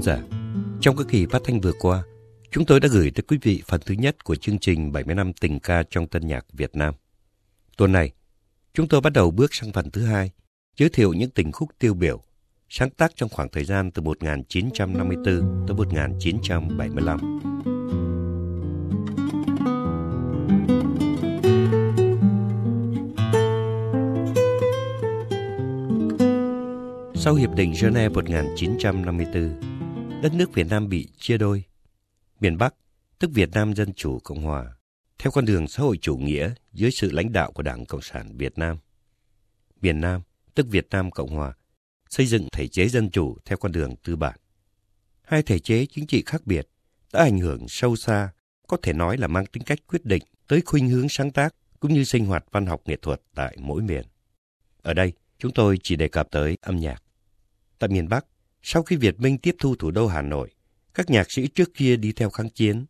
Thính giả, trong các kỳ phát thanh vừa qua, chúng tôi đã gửi tới quý vị phần thứ nhất của chương trình 70 năm tình ca trong tân nhạc Việt Nam. Tuần này, chúng tôi bắt đầu bước sang phần thứ hai, giới thiệu những tình khúc tiêu biểu, sáng tác trong khoảng thời gian từ 1954 tới 1975. Sau Hiệp định Geneva 1954, đất nước Việt Nam bị chia đôi. Miền Bắc, tức Việt Nam Dân Chủ Cộng Hòa, theo con đường xã hội chủ nghĩa dưới sự lãnh đạo của Đảng Cộng sản Việt Nam. Miền Nam, tức Việt Nam Cộng Hòa, xây dựng thể chế dân chủ theo con đường tư bản. Hai thể chế chính trị khác biệt đã ảnh hưởng sâu xa, có thể nói là mang tính cách quyết định tới khuynh hướng sáng tác cũng như sinh hoạt văn học nghệ thuật tại mỗi miền. Ở đây, chúng tôi chỉ đề cập tới âm nhạc. Tại miền Bắc, sau khi Việt Minh tiếp thu thủ đô Hà Nội, các nhạc sĩ trước kia đi theo kháng chiến,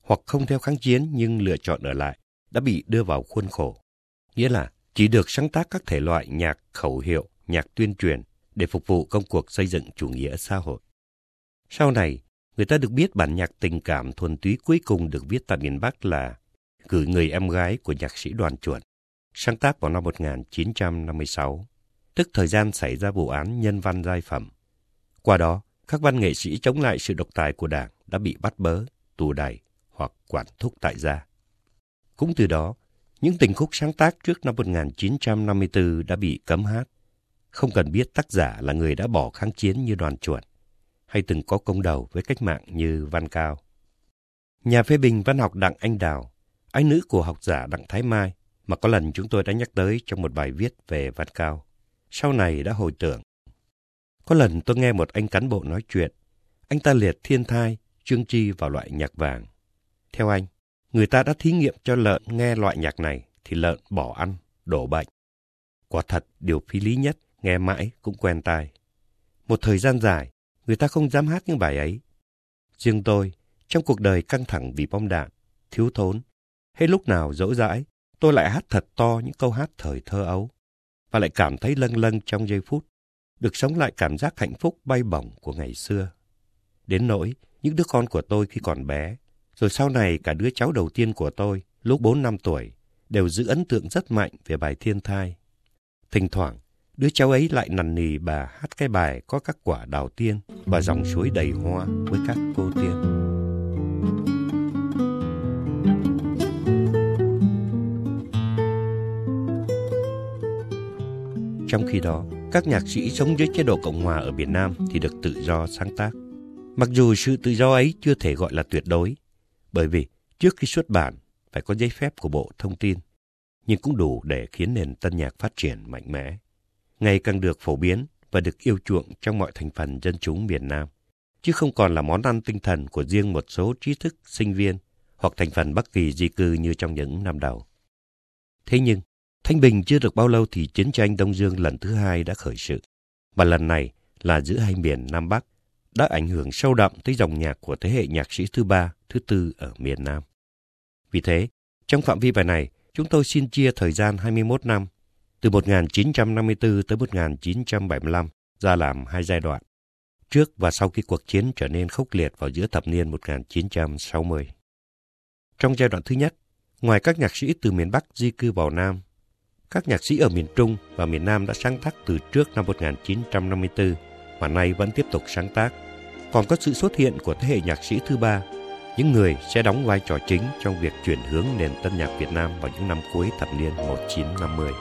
hoặc không theo kháng chiến nhưng lựa chọn ở lại, đã bị đưa vào khuôn khổ. Nghĩa là chỉ được sáng tác các thể loại nhạc khẩu hiệu, nhạc tuyên truyền để phục vụ công cuộc xây dựng chủ nghĩa xã hội. Sau này, người ta được biết bản nhạc tình cảm thuần túy cuối cùng được viết tại miền Bắc là Gửi người em gái của nhạc sĩ Đoàn Chuẩn, sáng tác vào năm 1956 tức thời gian xảy ra vụ án nhân văn giai phẩm. Qua đó, các văn nghệ sĩ chống lại sự độc tài của Đảng đã bị bắt bớ, tù đày hoặc quản thúc tại gia. Cũng từ đó, những tình khúc sáng tác trước năm 1954 đã bị cấm hát. Không cần biết tác giả là người đã bỏ kháng chiến như đoàn chuẩn, hay từng có công đầu với cách mạng như Văn Cao. Nhà phê bình văn học Đặng Anh Đào, anh nữ của học giả Đặng Thái Mai mà có lần chúng tôi đã nhắc tới trong một bài viết về Văn Cao sau này đã hồi tưởng. Có lần tôi nghe một anh cán bộ nói chuyện, anh ta liệt thiên thai, chương chi vào loại nhạc vàng. Theo anh, người ta đã thí nghiệm cho lợn nghe loại nhạc này thì lợn bỏ ăn, đổ bệnh. Quả thật, điều phi lý nhất, nghe mãi cũng quen tai. Một thời gian dài, người ta không dám hát những bài ấy. Riêng tôi, trong cuộc đời căng thẳng vì bom đạn, thiếu thốn, hay lúc nào dỗ dãi, tôi lại hát thật to những câu hát thời thơ ấu và lại cảm thấy lâng lâng trong giây phút, được sống lại cảm giác hạnh phúc bay bổng của ngày xưa. Đến nỗi, những đứa con của tôi khi còn bé, rồi sau này cả đứa cháu đầu tiên của tôi, lúc 4 năm tuổi, đều giữ ấn tượng rất mạnh về bài thiên thai. Thỉnh thoảng, đứa cháu ấy lại nằn nì bà hát cái bài có các quả đào tiên và dòng suối đầy hoa với các cô tiên. Trong khi đó, các nhạc sĩ sống dưới chế độ Cộng hòa ở Việt Nam thì được tự do sáng tác. Mặc dù sự tự do ấy chưa thể gọi là tuyệt đối, bởi vì trước khi xuất bản phải có giấy phép của Bộ Thông tin, nhưng cũng đủ để khiến nền tân nhạc phát triển mạnh mẽ. Ngày càng được phổ biến và được yêu chuộng trong mọi thành phần dân chúng miền Nam, chứ không còn là món ăn tinh thần của riêng một số trí thức, sinh viên hoặc thành phần bất Kỳ di cư như trong những năm đầu. Thế nhưng, Thanh Bình chưa được bao lâu thì chiến tranh Đông Dương lần thứ hai đã khởi sự. Và lần này là giữa hai miền Nam Bắc đã ảnh hưởng sâu đậm tới dòng nhạc của thế hệ nhạc sĩ thứ ba, thứ tư ở miền Nam. Vì thế, trong phạm vi bài này, chúng tôi xin chia thời gian 21 năm, từ 1954 tới 1975 ra làm hai giai đoạn, trước và sau khi cuộc chiến trở nên khốc liệt vào giữa thập niên 1960. Trong giai đoạn thứ nhất, ngoài các nhạc sĩ từ miền Bắc di cư vào Nam các nhạc sĩ ở miền Trung và miền Nam đã sáng tác từ trước năm 1954 mà nay vẫn tiếp tục sáng tác. Còn có sự xuất hiện của thế hệ nhạc sĩ thứ ba, những người sẽ đóng vai trò chính trong việc chuyển hướng nền tân nhạc Việt Nam vào những năm cuối thập niên 1950.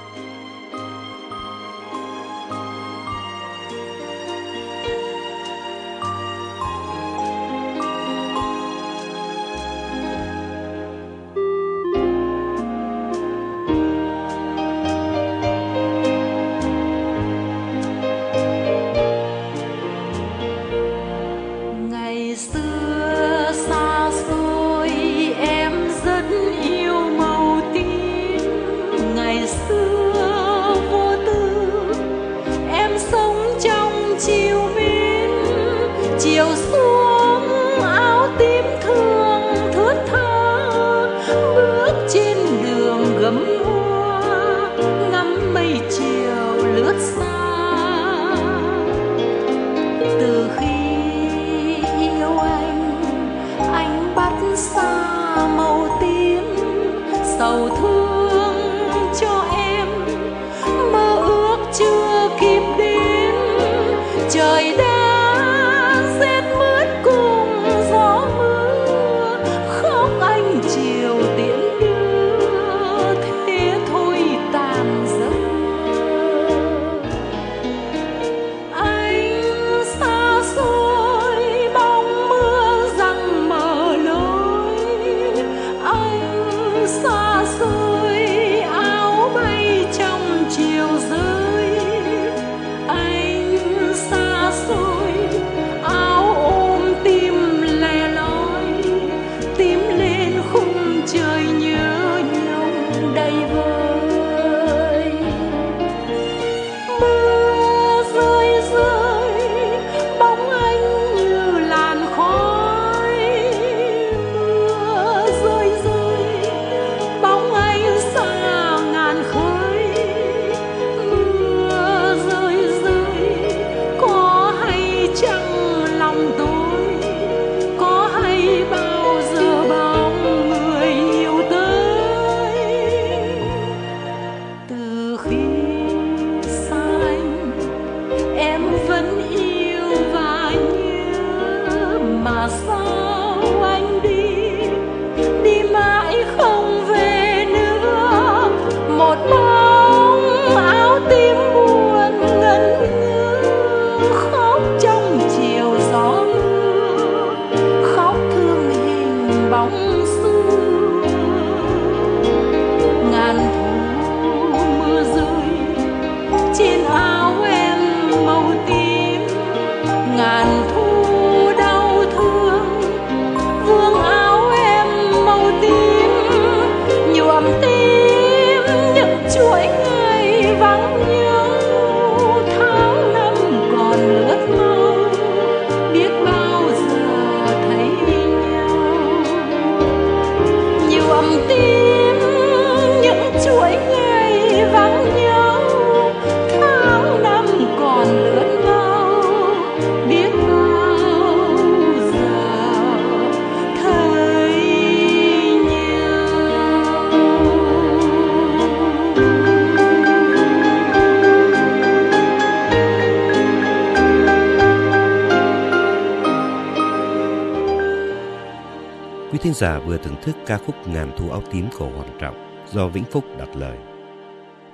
Giả vừa thưởng thức ca khúc Ngàn thu áo tím của Hoàng Trọng do Vĩnh Phúc đặt lời.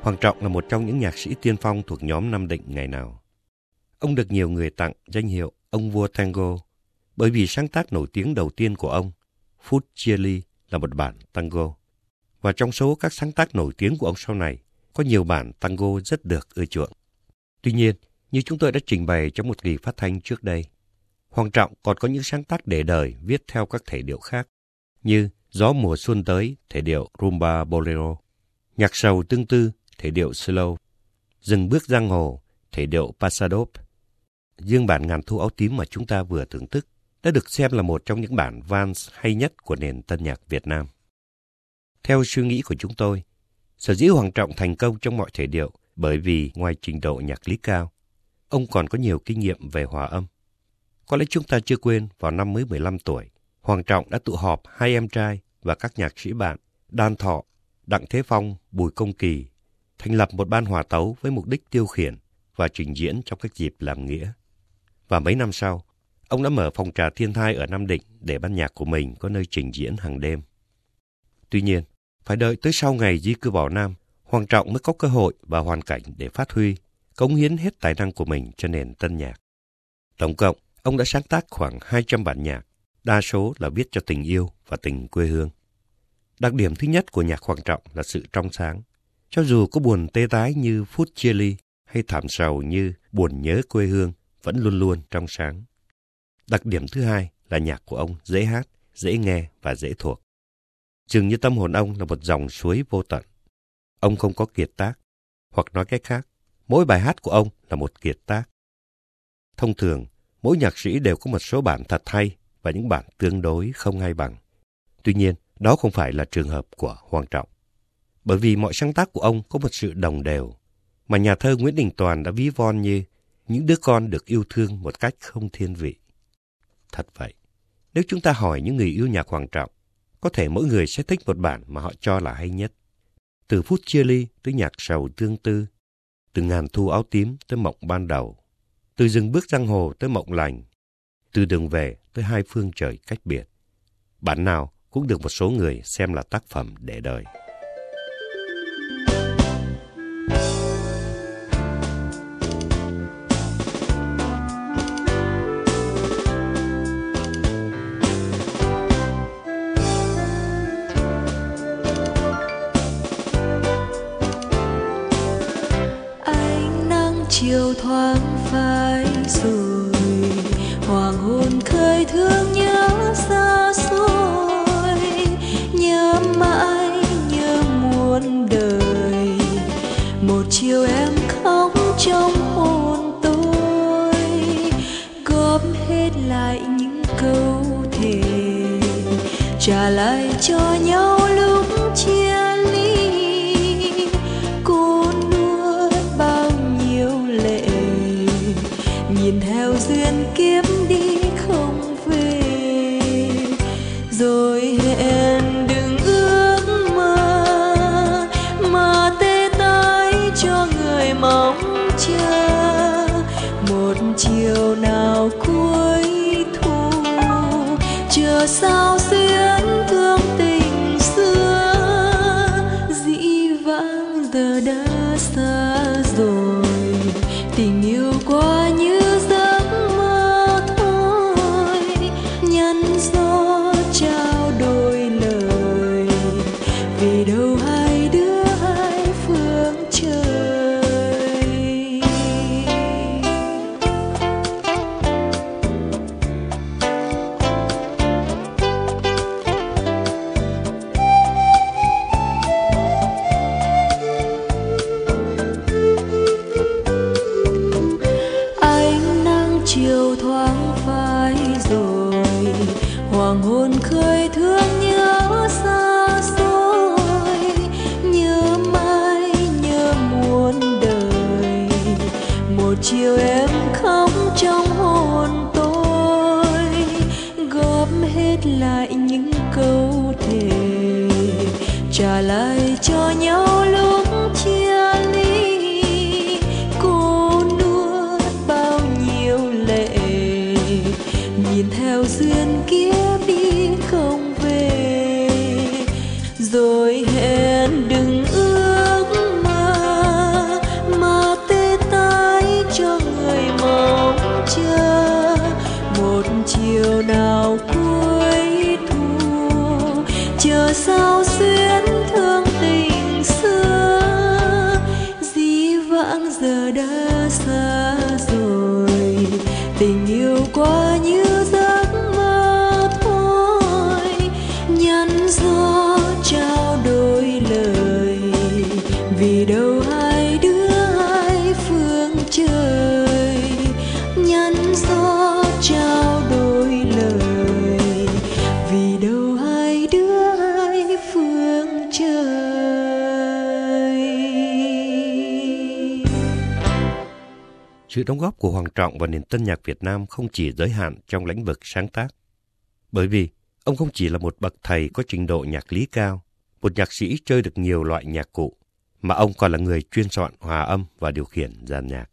Hoàng Trọng là một trong những nhạc sĩ tiên phong thuộc nhóm Nam Định ngày nào. Ông được nhiều người tặng danh hiệu ông vua tango bởi vì sáng tác nổi tiếng đầu tiên của ông, Phút Chia là một bản tango. Và trong số các sáng tác nổi tiếng của ông sau này, có nhiều bản tango rất được ưa chuộng. Tuy nhiên, như chúng tôi đã trình bày trong một kỳ phát thanh trước đây, Hoàng Trọng còn có những sáng tác để đời viết theo các thể điệu khác như Gió mùa xuân tới, thể điệu rumba bolero, nhạc sầu tương tư, thể điệu slow, Dừng bước giang hồ, thể điệu pasadop. Dương bản ngàn thu áo tím mà chúng ta vừa thưởng thức đã được xem là một trong những bản vans hay nhất của nền tân nhạc Việt Nam. Theo suy nghĩ của chúng tôi, sở dĩ Hoàng Trọng thành công trong mọi thể điệu bởi vì ngoài trình độ nhạc lý cao, ông còn có nhiều kinh nghiệm về hòa âm. Có lẽ chúng ta chưa quên vào năm mới 15 tuổi, Hoàng Trọng đã tụ họp hai em trai và các nhạc sĩ bạn Đan Thọ, Đặng Thế Phong, Bùi Công Kỳ thành lập một ban hòa tấu với mục đích tiêu khiển và trình diễn trong các dịp làm nghĩa. Và mấy năm sau, ông đã mở phòng trà thiên thai ở Nam Định để ban nhạc của mình có nơi trình diễn hàng đêm. Tuy nhiên, phải đợi tới sau ngày di cư vào Nam, Hoàng Trọng mới có cơ hội và hoàn cảnh để phát huy, cống hiến hết tài năng của mình cho nền tân nhạc. Tổng cộng, ông đã sáng tác khoảng 200 bản nhạc, đa số là viết cho tình yêu và tình quê hương. Đặc điểm thứ nhất của nhạc Hoàng Trọng là sự trong sáng. Cho dù có buồn tê tái như phút chia ly hay thảm sầu như buồn nhớ quê hương vẫn luôn luôn trong sáng. Đặc điểm thứ hai là nhạc của ông dễ hát, dễ nghe và dễ thuộc. Dường như tâm hồn ông là một dòng suối vô tận. Ông không có kiệt tác, hoặc nói cách khác, mỗi bài hát của ông là một kiệt tác. Thông thường, mỗi nhạc sĩ đều có một số bản thật hay và những bản tương đối không hay bằng. Tuy nhiên, đó không phải là trường hợp của Hoàng Trọng. Bởi vì mọi sáng tác của ông có một sự đồng đều, mà nhà thơ Nguyễn Đình Toàn đã ví von như những đứa con được yêu thương một cách không thiên vị. Thật vậy, nếu chúng ta hỏi những người yêu nhạc Hoàng Trọng, có thể mỗi người sẽ thích một bản mà họ cho là hay nhất. Từ phút chia ly tới nhạc sầu tương tư, từ ngàn thu áo tím tới mộng ban đầu, từ rừng bước giang hồ tới mộng lành, từ đường về tới hai phương trời cách biệt. Bản nào cũng được một số người xem là tác phẩm để đời. Ánh nắng chiều thoáng phai rồi hoàng hôn khơi thương. Sao lại những câu thề. Trả lại xuyến thương tình xưa. Dĩ vãng giờ đã xa rồi tình yêu quá Sự đóng góp của Hoàng Trọng vào nền tân nhạc Việt Nam không chỉ giới hạn trong lĩnh vực sáng tác. Bởi vì ông không chỉ là một bậc thầy có trình độ nhạc lý cao, một nhạc sĩ chơi được nhiều loại nhạc cụ, mà ông còn là người chuyên soạn hòa âm và điều khiển dàn nhạc.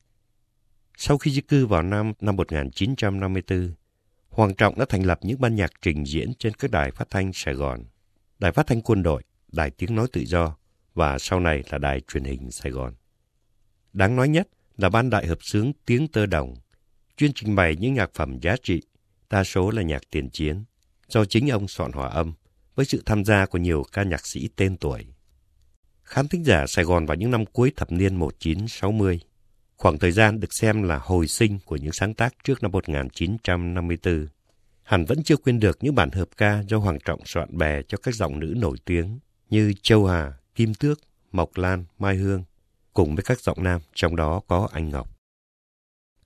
Sau khi di cư vào năm năm 1954, Hoàng Trọng đã thành lập những ban nhạc trình diễn trên các đài phát thanh Sài Gòn, đài phát thanh quân đội, đài tiếng nói tự do và sau này là đài truyền hình Sài Gòn. Đáng nói nhất là ban đại hợp xướng Tiếng Tơ Đồng, chuyên trình bày những nhạc phẩm giá trị, đa số là nhạc tiền chiến, do chính ông soạn hòa âm, với sự tham gia của nhiều ca nhạc sĩ tên tuổi. Khán thính giả Sài Gòn vào những năm cuối thập niên 1960, khoảng thời gian được xem là hồi sinh của những sáng tác trước năm 1954. Hẳn vẫn chưa quên được những bản hợp ca do Hoàng Trọng soạn bè cho các giọng nữ nổi tiếng như Châu Hà, Kim Tước, Mộc Lan, Mai Hương, cùng với các giọng nam, trong đó có anh Ngọc.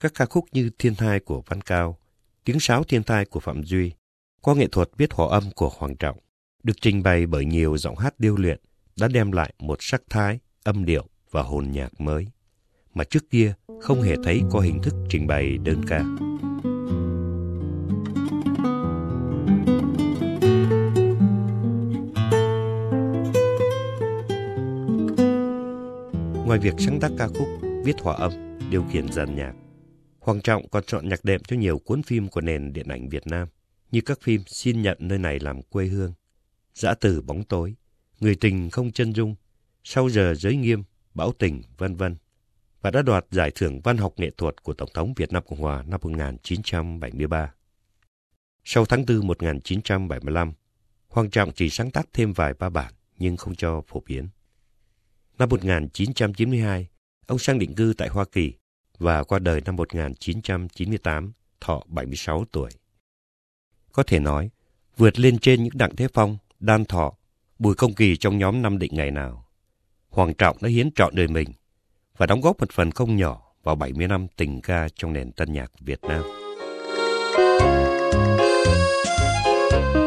Các ca khúc như Thiên thai của Văn Cao, Tiếng sáo thiên thai của Phạm Duy, qua nghệ thuật viết hòa âm của Hoàng Trọng, được trình bày bởi nhiều giọng hát điêu luyện đã đem lại một sắc thái, âm điệu và hồn nhạc mới, mà trước kia không hề thấy có hình thức trình bày đơn ca. Ngoài việc sáng tác ca khúc, viết hòa âm, điều khiển dàn nhạc, Hoàng Trọng còn chọn nhạc đệm cho nhiều cuốn phim của nền điện ảnh Việt Nam, như các phim Xin nhận nơi này làm quê hương, Giã tử bóng tối, Người tình không chân dung, Sau giờ giới nghiêm, Bão tình, vân vân và đã đoạt giải thưởng văn học nghệ thuật của Tổng thống Việt Nam Cộng Hòa năm 1973. Sau tháng 4 1975, Hoàng Trọng chỉ sáng tác thêm vài ba bản nhưng không cho phổ biến. Năm 1992, ông sang định cư tại Hoa Kỳ và qua đời năm 1998, thọ 76 tuổi. Có thể nói, vượt lên trên những đặng thế phong, đan thọ, bùi công kỳ trong nhóm năm định ngày nào. Hoàng Trọng đã hiến trọn đời mình và đóng góp một phần không nhỏ vào 70 năm tình ca trong nền tân nhạc Việt Nam. quê